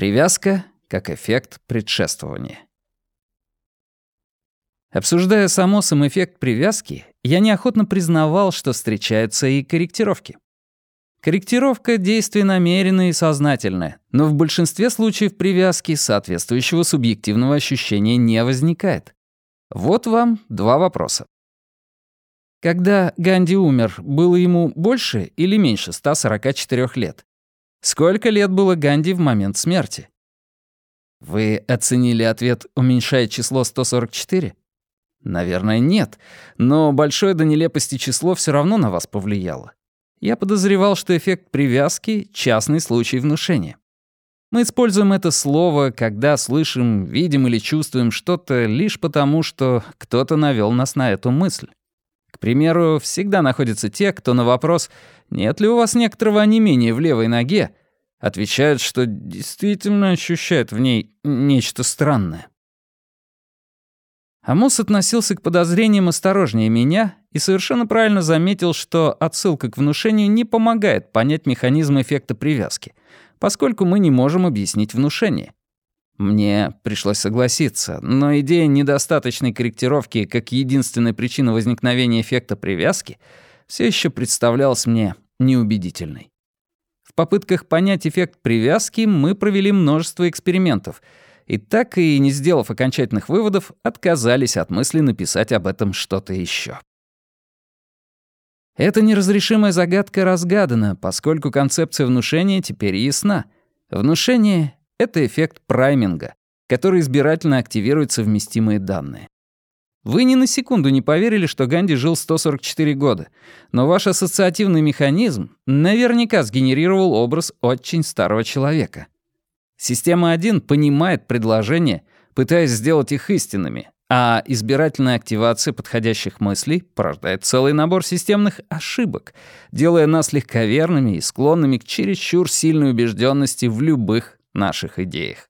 Привязка как эффект предшествования. Обсуждая само сам эффект привязки, я неохотно признавал, что встречаются и корректировки. Корректировка — действие намеренное и сознательное, но в большинстве случаев привязки соответствующего субъективного ощущения не возникает. Вот вам два вопроса. Когда Ганди умер, было ему больше или меньше 144 лет? Сколько лет было Ганди в момент смерти? Вы оценили ответ, уменьшая число 144? Наверное, нет, но большое до нелепости число все равно на вас повлияло. Я подозревал, что эффект привязки — частный случай внушения. Мы используем это слово, когда слышим, видим или чувствуем что-то лишь потому, что кто-то навел нас на эту мысль. Примеру, всегда находятся те, кто на вопрос «нет ли у вас некоторого онемения в левой ноге?» отвечают, что действительно ощущают в ней нечто странное. Амос относился к подозрениям осторожнее меня и совершенно правильно заметил, что отсылка к внушению не помогает понять механизм эффекта привязки, поскольку мы не можем объяснить внушение. Мне пришлось согласиться, но идея недостаточной корректировки как единственная причина возникновения эффекта привязки все еще представлялась мне неубедительной. В попытках понять эффект привязки мы провели множество экспериментов и так и не сделав окончательных выводов, отказались от мысли написать об этом что-то еще. Эта неразрешимая загадка разгадана, поскольку концепция внушения теперь ясна. Внушение это эффект прайминга, который избирательно активирует совместимые данные. Вы ни на секунду не поверили, что Ганди жил 144 года, но ваш ассоциативный механизм наверняка сгенерировал образ очень старого человека. Система 1 понимает предложения, пытаясь сделать их истинными, а избирательная активация подходящих мыслей порождает целый набор системных ошибок, делая нас легковерными и склонными к чересчур сильной убежденности в любых наших идеях.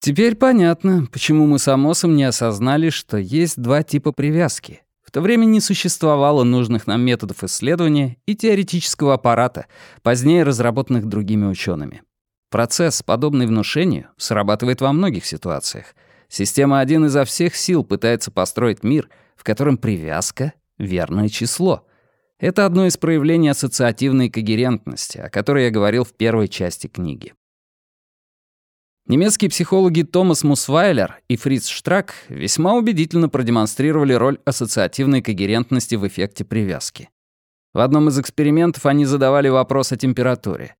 Теперь понятно, почему мы с Амосом не осознали, что есть два типа привязки. В то время не существовало нужных нам методов исследования и теоретического аппарата, позднее разработанных другими учеными. Процесс, подобный внушению, срабатывает во многих ситуациях. Система один изо всех сил пытается построить мир, в котором привязка — верное число. Это одно из проявлений ассоциативной когерентности, о которой я говорил в первой части книги. Немецкие психологи Томас Мусвайлер и Фриц Штрак весьма убедительно продемонстрировали роль ассоциативной когерентности в эффекте привязки. В одном из экспериментов они задавали вопрос о температуре.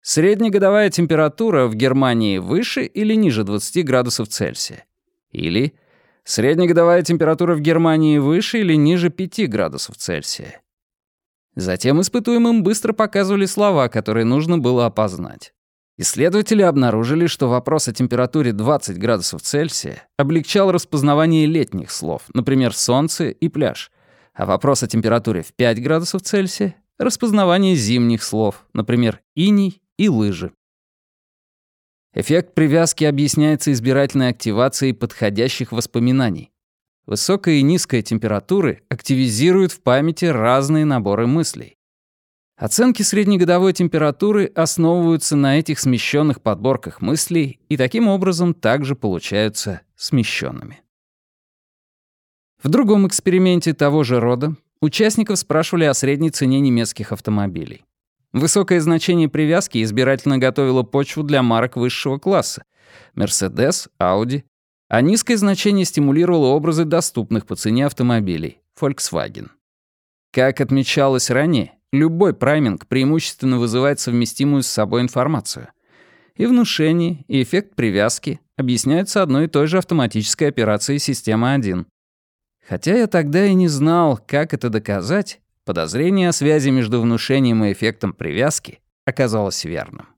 Среднегодовая температура в Германии выше или ниже 20 градусов Цельсия? Или среднегодовая температура в Германии выше или ниже 5 градусов Цельсия? Затем испытуемым быстро показывали слова, которые нужно было опознать. Исследователи обнаружили, что вопрос о температуре 20 градусов Цельсия облегчал распознавание летних слов, например, солнце и пляж, а вопрос о температуре в 5 градусов Цельсия — распознавание зимних слов, например, иней и лыжи. Эффект привязки объясняется избирательной активацией подходящих воспоминаний. Высокая и низкая температуры активизируют в памяти разные наборы мыслей. Оценки среднегодовой температуры основываются на этих смещенных подборках мыслей и таким образом также получаются смещенными. В другом эксперименте того же рода участников спрашивали о средней цене немецких автомобилей. Высокое значение привязки избирательно готовило почву для марок высшего класса — Mercedes, Audi, а низкое значение стимулировало образы доступных по цене автомобилей — Volkswagen. Как отмечалось ранее, Любой прайминг преимущественно вызывает совместимую с собой информацию. И внушение, и эффект привязки объясняются одной и той же автоматической операцией системы 1. Хотя я тогда и не знал, как это доказать, подозрение о связи между внушением и эффектом привязки оказалось верным.